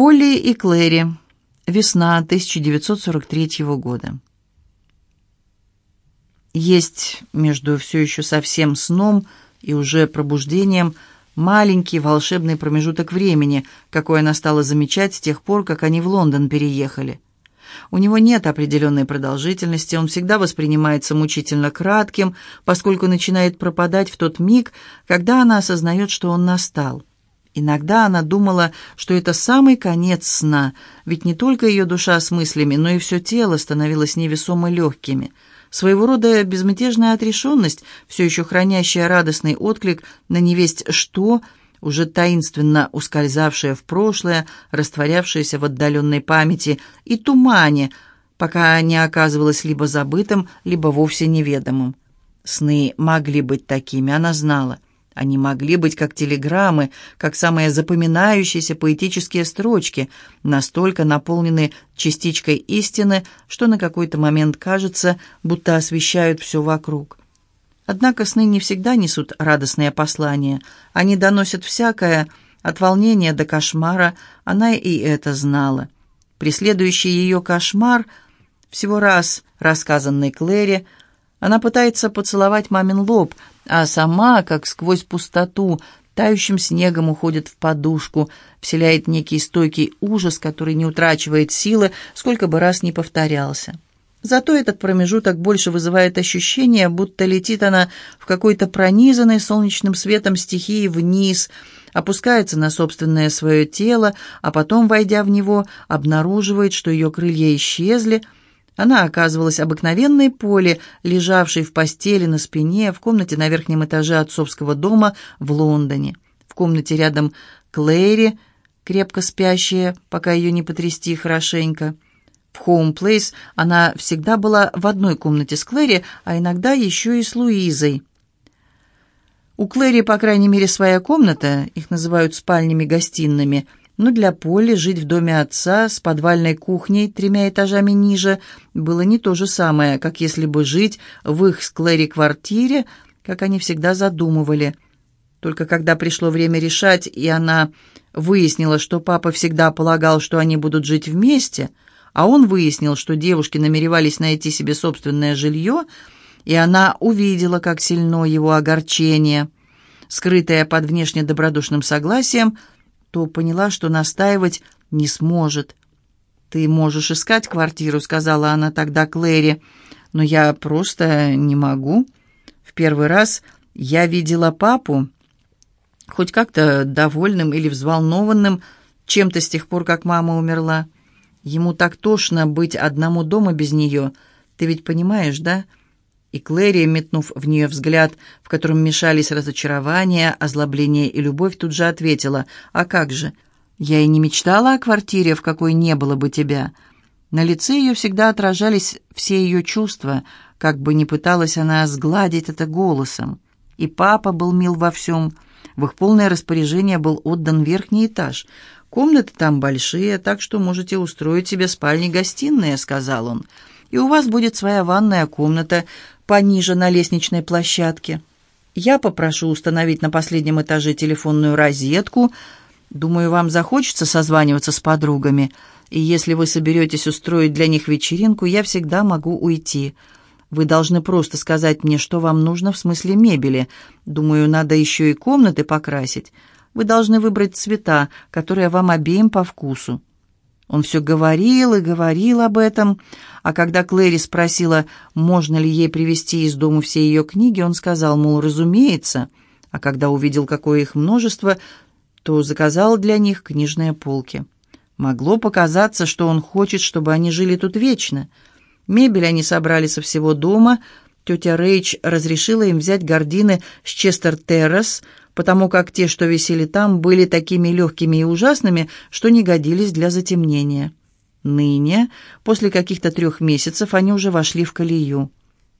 Полли и Клэри. Весна 1943 года. Есть между все еще совсем сном и уже пробуждением маленький волшебный промежуток времени, какой она стала замечать с тех пор, как они в Лондон переехали. У него нет определенной продолжительности, он всегда воспринимается мучительно кратким, поскольку начинает пропадать в тот миг, когда она осознает, что он настал. Иногда она думала, что это самый конец сна, ведь не только ее душа с мыслями, но и все тело становилось невесомо легкими. Своего рода безмятежная отрешенность, все еще хранящая радостный отклик на невесть что, уже таинственно ускользавшая в прошлое, растворявшаяся в отдаленной памяти и тумане, пока не оказывалась либо забытым, либо вовсе неведомым. Сны могли быть такими, она знала — они могли быть как телеграммы, как самые запоминающиеся поэтические строчки, настолько наполнены частичкой истины, что на какой-то момент кажется, будто освещают все вокруг. Однако сны не всегда несут радостные послания. Они доносят всякое, от волнения до кошмара, она и это знала. Преследующий ее кошмар, всего раз рассказанный Клэри, она пытается поцеловать мамин лоб, а сама, как сквозь пустоту, тающим снегом уходит в подушку, вселяет некий стойкий ужас, который не утрачивает силы, сколько бы раз ни повторялся. Зато этот промежуток больше вызывает ощущение, будто летит она в какой-то пронизанной солнечным светом стихии вниз, опускается на собственное свое тело, а потом, войдя в него, обнаруживает, что ее крылья исчезли — она оказывалась обыкновенной поле, лежавшей в постели на спине в комнате на верхнем этаже отцовского дома в Лондоне. В комнате рядом Клэри, крепко спящая, пока ее не потрясти хорошенько. В Хоум Плейс она всегда была в одной комнате с Клэри, а иногда еще и с Луизой. У Клэри, по крайней мере, своя комната, их называют спальнями-гостиными – но для Поли жить в доме отца с подвальной кухней тремя этажами ниже было не то же самое, как если бы жить в их с квартире, как они всегда задумывали. Только когда пришло время решать, и она выяснила, что папа всегда полагал, что они будут жить вместе, а он выяснил, что девушки намеревались найти себе собственное жилье, и она увидела, как сильно его огорчение, скрытое под внешне добродушным согласием – то поняла, что настаивать не сможет. «Ты можешь искать квартиру», — сказала она тогда Клэри, «но я просто не могу. В первый раз я видела папу, хоть как-то довольным или взволнованным чем-то с тех пор, как мама умерла. Ему так тошно быть одному дома без нее. Ты ведь понимаешь, да?» И Клэри, метнув в нее взгляд, в котором мешались разочарование, озлобление и любовь, тут же ответила, «А как же? Я и не мечтала о квартире, в какой не было бы тебя». На лице ее всегда отражались все ее чувства, как бы ни пыталась она сгладить это голосом. И папа был мил во всем. В их полное распоряжение был отдан верхний этаж. «Комнаты там большие, так что можете устроить себе спальни-гостиные», — сказал он. «И у вас будет своя ванная комната, пониже на лестничной площадке. Я попрошу установить на последнем этаже телефонную розетку. Думаю, вам захочется созваниваться с подругами. И если вы соберетесь устроить для них вечеринку, я всегда могу уйти. Вы должны просто сказать мне, что вам нужно в смысле мебели. Думаю, надо еще и комнаты покрасить. Вы должны выбрать цвета, которые вам обеим по вкусу. Он все говорил и говорил об этом, а когда Клэри спросила, можно ли ей привезти из дома все ее книги, он сказал, мол, разумеется, а когда увидел, какое их множество, то заказал для них книжные полки. Могло показаться, что он хочет, чтобы они жили тут вечно. Мебель они собрали со всего дома. Тетя Рейч разрешила им взять гардины с Честер Террас – потому как те, что висели там, были такими легкими и ужасными, что не годились для затемнения. Ныне, после каких-то трех месяцев, они уже вошли в колею.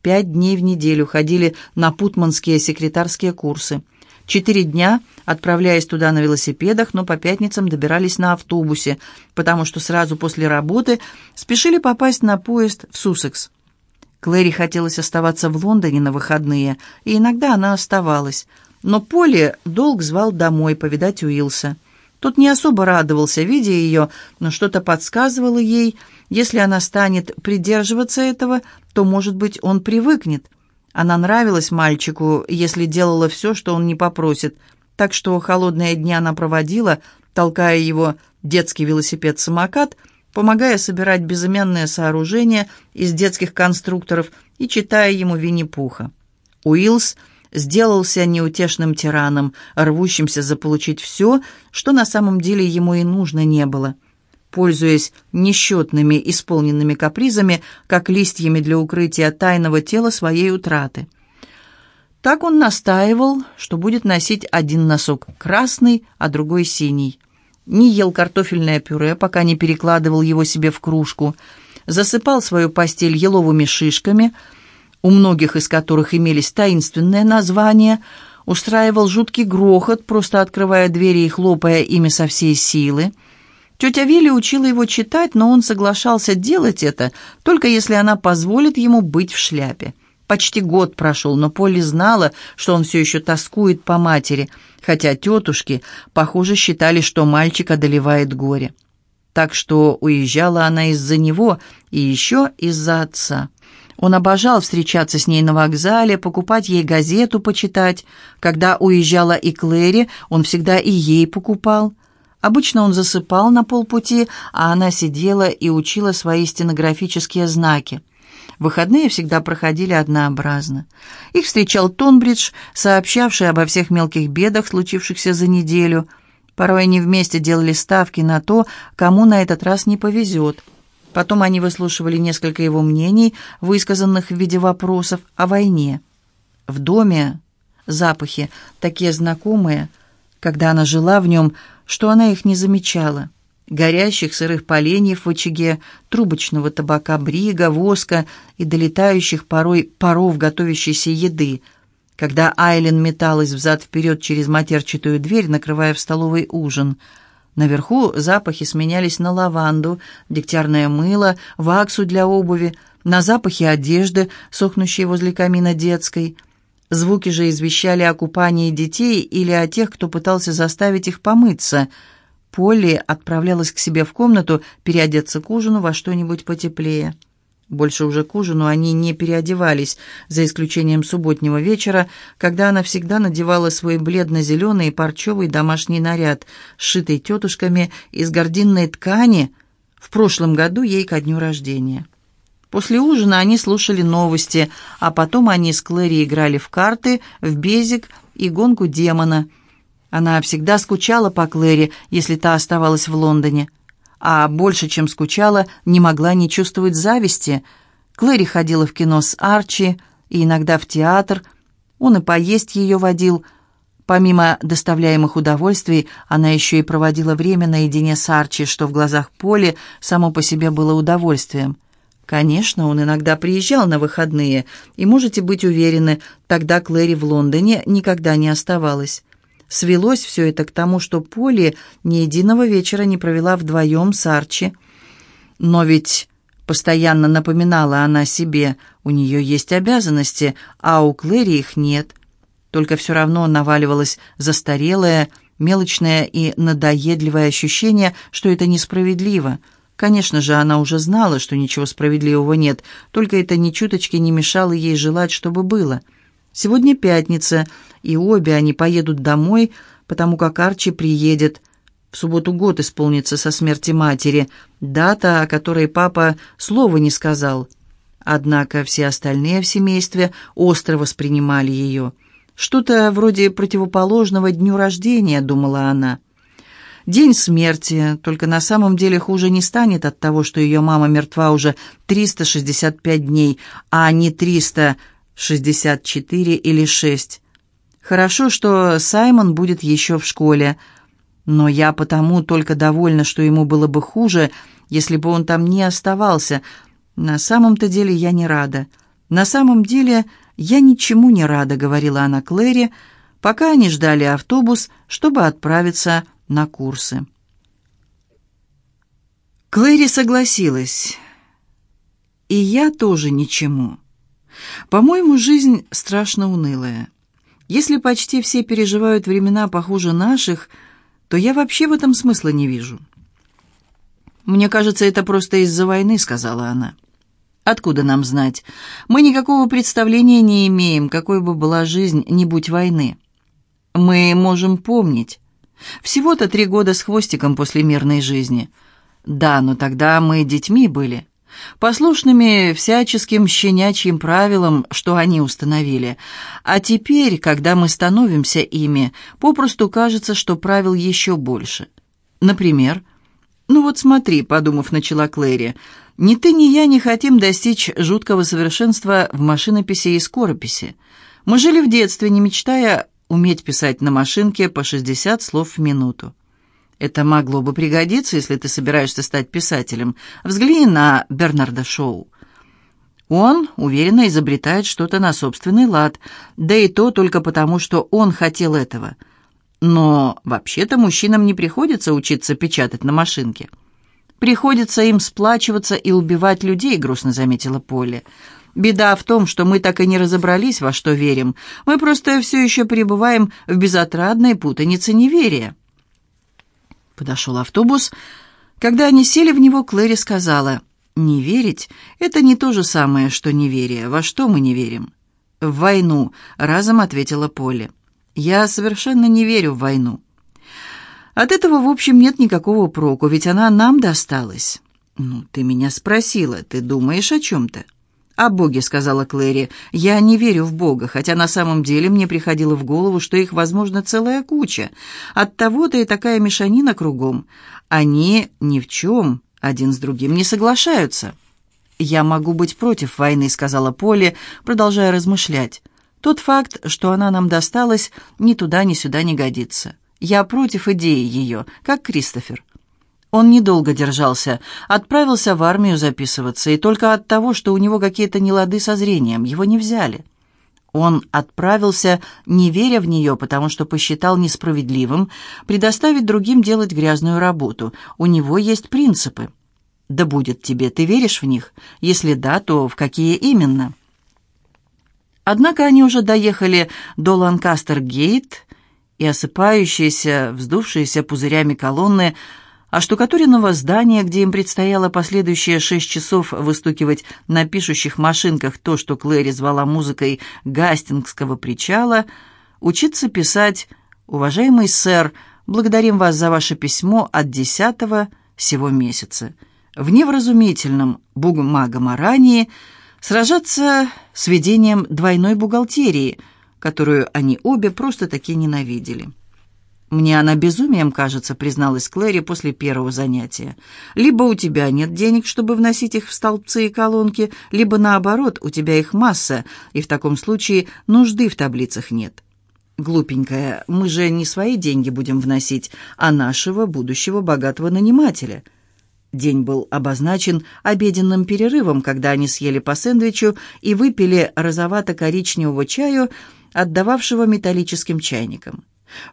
Пять дней в неделю ходили на путманские секретарские курсы. Четыре дня, отправляясь туда на велосипедах, но по пятницам добирались на автобусе, потому что сразу после работы спешили попасть на поезд в Суссекс. Клэри хотелось оставаться в Лондоне на выходные, и иногда она оставалась – но Поле долг звал домой повидать Уилса. Тот не особо радовался, видя ее, но что-то подсказывало ей, если она станет придерживаться этого, то, может быть, он привыкнет. Она нравилась мальчику, если делала все, что он не попросит, так что холодные дни она проводила, толкая его детский велосипед-самокат, помогая собирать безымянное сооружение из детских конструкторов и читая ему Винни-Пуха. Уиллс сделался неутешным тираном, рвущимся заполучить все, что на самом деле ему и нужно не было. Пользуясь несчетными исполненными капризами, как листьями для укрытия тайного тела своей утраты. Так он настаивал, что будет носить один носок красный, а другой синий. Не ел картофельное пюре, пока не перекладывал его себе в кружку. Засыпал свою постель еловыми шишками – у многих из которых имелись таинственные названия, устраивал жуткий грохот, просто открывая двери и хлопая ими со всей силы. Тетя Вилли учила его читать, но он соглашался делать это, только если она позволит ему быть в шляпе. Почти год прошел, но Полли знала, что он все еще тоскует по матери, хотя тетушки, похоже, считали, что мальчик одолевает горе. Так что уезжала она из-за него и еще из-за отца. Он обожал встречаться с ней на вокзале, покупать ей газету почитать. Когда уезжала и Клэри, он всегда и ей покупал. Обычно он засыпал на полпути, а она сидела и учила свои стенографические знаки. Выходные всегда проходили однообразно. Их встречал Тонбридж, сообщавший обо всех мелких бедах, случившихся за неделю. Порой они вместе делали ставки на то, кому на этот раз не повезет – Потом они выслушивали несколько его мнений, высказанных в виде вопросов о войне. В доме запахи, такие знакомые, когда она жила в нем, что она их не замечала. Горящих сырых поленьев в очаге, трубочного табака, брига, воска и долетающих порой паров готовящейся еды, когда Айлен металась взад-вперед через матерчатую дверь, накрывая в столовой ужин — Наверху запахи сменялись на лаванду, дегтярное мыло, ваксу для обуви, на запахи одежды, сохнущей возле камина детской. Звуки же извещали о купании детей или о тех, кто пытался заставить их помыться. Полли отправлялась к себе в комнату переодеться к ужину во что-нибудь потеплее. Больше уже к ужину они не переодевались, за исключением субботнего вечера, когда она всегда надевала свой бледно-зеленый парчевый домашний наряд, сшитый тетушками из гординной ткани, в прошлом году ей ко дню рождения. После ужина они слушали новости, а потом они с Клэри играли в карты, в безик и гонку демона. Она всегда скучала по Клэри, если та оставалась в Лондоне а больше, чем скучала, не могла не чувствовать зависти. Клэри ходила в кино с Арчи и иногда в театр. Он и поесть ее водил. Помимо доставляемых удовольствий, она еще и проводила время наедине с Арчи, что в глазах Поли само по себе было удовольствием. Конечно, он иногда приезжал на выходные, и можете быть уверены, тогда Клэри в Лондоне никогда не оставалась. Свелось все это к тому, что Поли ни единого вечера не провела вдвоем с Арчи. Но ведь постоянно напоминала она себе, у нее есть обязанности, а у Клэри их нет. Только все равно наваливалось застарелое, мелочное и надоедливое ощущение, что это несправедливо. Конечно же, она уже знала, что ничего справедливого нет, только это ни чуточки не мешало ей желать, чтобы было. Сегодня пятница, и обе они поедут домой, потому как Арчи приедет. В субботу год исполнится со смерти матери, дата, о которой папа слова не сказал. Однако все остальные в семействе остро воспринимали ее. Что-то вроде противоположного дню рождения, думала она. День смерти, только на самом деле хуже не станет от того, что ее мама мертва уже 365 дней, а не 364 или 6. Хорошо, что Саймон будет еще в школе, но я потому только довольна, что ему было бы хуже, если бы он там не оставался. На самом-то деле я не рада. На самом деле я ничему не рада, говорила она Клэри, пока они ждали автобус, чтобы отправиться на курсы. Клэри согласилась. И я тоже ничему. По-моему, жизнь страшно унылая. Если почти все переживают времена похуже наших, то я вообще в этом смысла не вижу». «Мне кажется, это просто из-за войны», — сказала она. «Откуда нам знать? Мы никакого представления не имеем, какой бы была жизнь, не будь войны. Мы можем помнить. Всего-то три года с хвостиком после мирной жизни. Да, но тогда мы детьми были» послушными всяческим щенячьим правилам, что они установили. А теперь, когда мы становимся ими, попросту кажется, что правил еще больше. Например, «Ну вот смотри», — подумав, начала Клэри, «ни ты, ни я не хотим достичь жуткого совершенства в машинописи и скорописи. Мы жили в детстве, не мечтая уметь писать на машинке по 60 слов в минуту. Это могло бы пригодиться, если ты собираешься стать писателем. Взгляни на Бернарда Шоу. Он уверенно изобретает что-то на собственный лад, да и то только потому, что он хотел этого. Но вообще-то мужчинам не приходится учиться печатать на машинке. Приходится им сплачиваться и убивать людей, грустно заметила Полли. Беда в том, что мы так и не разобрались, во что верим. Мы просто все еще пребываем в безотрадной путанице неверия. Подошел автобус. Когда они сели в него, Клэри сказала, «Не верить — это не то же самое, что неверие. Во что мы не верим?» «В войну», — разом ответила Поле. «Я совершенно не верю в войну». «От этого, в общем, нет никакого проку, ведь она нам досталась». «Ну, ты меня спросила, ты думаешь о чем-то?» «О Боге», — сказала Клэри. «Я не верю в Бога, хотя на самом деле мне приходило в голову, что их, возможно, целая куча. От того-то и такая мешанина кругом. Они ни в чем один с другим не соглашаются». «Я могу быть против войны», — сказала Поле, продолжая размышлять. «Тот факт, что она нам досталась, ни туда, ни сюда не годится. Я против идеи ее, как Кристофер». Он недолго держался, отправился в армию записываться, и только от того, что у него какие-то нелады со зрением, его не взяли. Он отправился, не веря в нее, потому что посчитал несправедливым предоставить другим делать грязную работу. У него есть принципы. Да будет тебе, ты веришь в них? Если да, то в какие именно? Однако они уже доехали до Ланкастер-гейт, и осыпающиеся, вздувшиеся пузырями колонны – а штукатуренного здания, где им предстояло последующие шесть часов выстукивать на пишущих машинках то, что Клэри звала музыкой Гастингского причала, учиться писать «Уважаемый сэр, благодарим вас за ваше письмо от десятого сего месяца». В невразумительном бугмагомарании сражаться с ведением двойной бухгалтерии, которую они обе просто-таки ненавидели. «Мне она безумием кажется», — призналась Клэри после первого занятия. «Либо у тебя нет денег, чтобы вносить их в столбцы и колонки, либо, наоборот, у тебя их масса, и в таком случае нужды в таблицах нет». «Глупенькая, мы же не свои деньги будем вносить, а нашего будущего богатого нанимателя». День был обозначен обеденным перерывом, когда они съели по сэндвичу и выпили розовато-коричневого чаю, отдававшего металлическим чайником.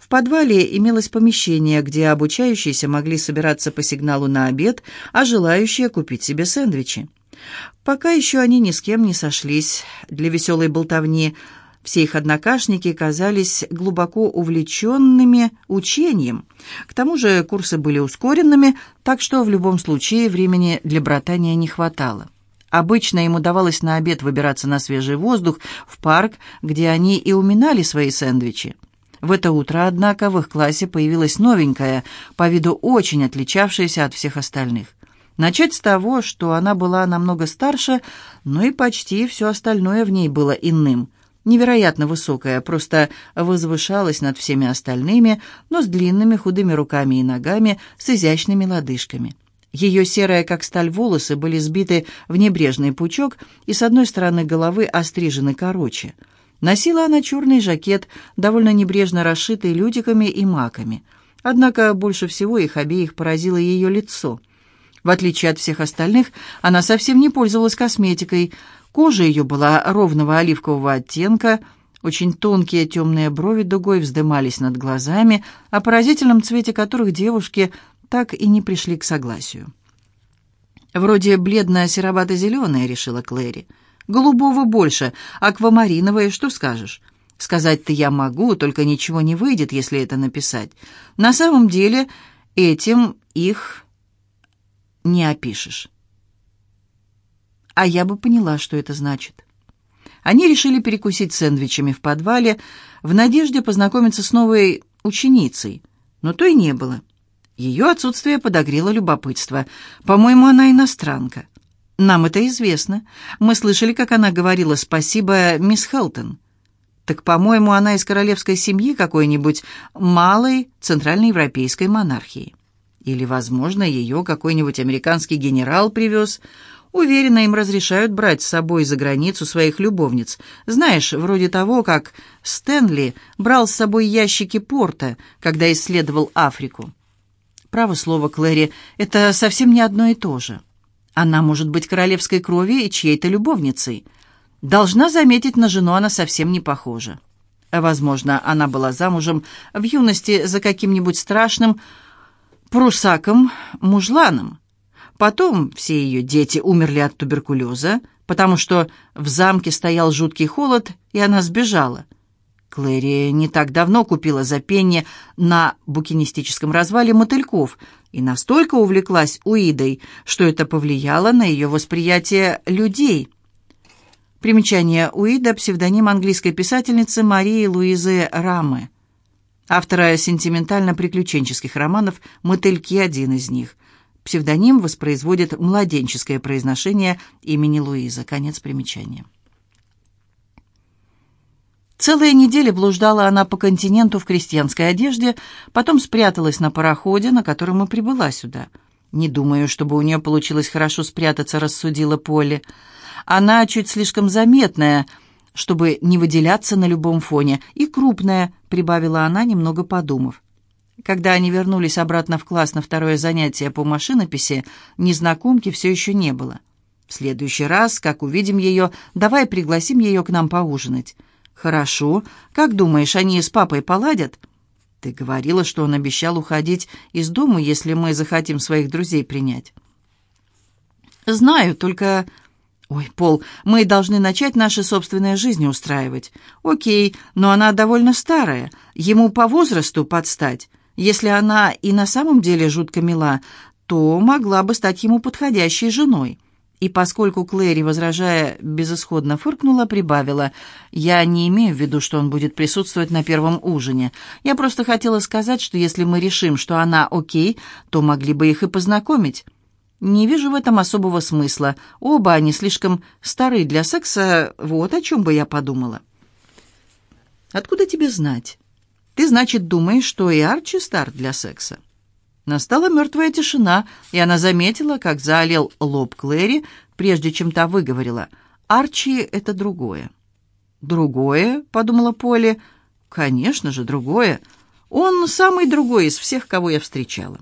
В подвале имелось помещение, где обучающиеся могли собираться по сигналу на обед, а желающие купить себе сэндвичи. Пока еще они ни с кем не сошлись. Для веселой болтовни все их однокашники казались глубоко увлеченными учением. К тому же курсы были ускоренными, так что в любом случае времени для братания не хватало. Обычно им удавалось на обед выбираться на свежий воздух в парк, где они и уминали свои сэндвичи. В это утро, однако, в их классе появилась новенькая, по виду очень отличавшаяся от всех остальных. Начать с того, что она была намного старше, но и почти все остальное в ней было иным. Невероятно высокая, просто возвышалась над всеми остальными, но с длинными худыми руками и ногами, с изящными лодыжками. Ее серые, как сталь, волосы были сбиты в небрежный пучок и с одной стороны головы острижены короче – Носила она черный жакет, довольно небрежно расшитый лютиками и маками. Однако больше всего их обеих поразило ее лицо. В отличие от всех остальных, она совсем не пользовалась косметикой. Кожа ее была ровного оливкового оттенка, очень тонкие темные брови дугой вздымались над глазами, о поразительном цвете которых девушки так и не пришли к согласию. «Вроде бледно-серовато-зеленая», — решила Клэри. «Голубого больше, аквамариновое, что скажешь?» Сказать-то я могу, только ничего не выйдет, если это написать. На самом деле этим их не опишешь. А я бы поняла, что это значит. Они решили перекусить сэндвичами в подвале в надежде познакомиться с новой ученицей, но то и не было. Ее отсутствие подогрело любопытство. По-моему, она иностранка. Нам это известно. Мы слышали, как она говорила «спасибо, мисс Хелтон». Так, по-моему, она из королевской семьи какой-нибудь малой центральноевропейской монархии. Или, возможно, ее какой-нибудь американский генерал привез. Уверена, им разрешают брать с собой за границу своих любовниц. Знаешь, вроде того, как Стэнли брал с собой ящики порта, когда исследовал Африку. Право слово, Клэри, это совсем не одно и то же. Она может быть королевской крови и чьей-то любовницей. Должна заметить, на жену она совсем не похожа. Возможно, она была замужем в юности за каким-нибудь страшным прусаком-мужланом. Потом все ее дети умерли от туберкулеза, потому что в замке стоял жуткий холод, и она сбежала. Клэри не так давно купила за пенни на букинистическом развале мотыльков и настолько увлеклась Уидой, что это повлияло на ее восприятие людей. Примечание Уида – псевдоним английской писательницы Марии Луизы Рамы, автора сентиментально-приключенческих романов «Мотыльки» – один из них. Псевдоним воспроизводит младенческое произношение имени Луиза. Конец примечания. Целые недели блуждала она по континенту в крестьянской одежде, потом спряталась на пароходе, на котором и прибыла сюда. «Не думаю, чтобы у нее получилось хорошо спрятаться», — рассудила Полли. «Она чуть слишком заметная, чтобы не выделяться на любом фоне, и крупная», — прибавила она, немного подумав. Когда они вернулись обратно в класс на второе занятие по машинописи, незнакомки все еще не было. «В следующий раз, как увидим ее, давай пригласим ее к нам поужинать». «Хорошо. Как думаешь, они с папой поладят?» «Ты говорила, что он обещал уходить из дома, если мы захотим своих друзей принять». «Знаю, только...» «Ой, Пол, мы должны начать наши собственные жизни устраивать». «Окей, но она довольно старая. Ему по возрасту подстать. Если она и на самом деле жутко мила, то могла бы стать ему подходящей женой». И поскольку Клэри, возражая, безысходно фыркнула, прибавила, «Я не имею в виду, что он будет присутствовать на первом ужине. Я просто хотела сказать, что если мы решим, что она окей, то могли бы их и познакомить. Не вижу в этом особого смысла. Оба они слишком стары для секса, вот о чем бы я подумала». «Откуда тебе знать? Ты, значит, думаешь, что и Арчи стар для секса?» Настала мертвая тишина, и она заметила, как заолел лоб Клэри, прежде чем та выговорила. «Арчи — это другое». «Другое?» — подумала Полли. «Конечно же, другое. Он самый другой из всех, кого я встречала».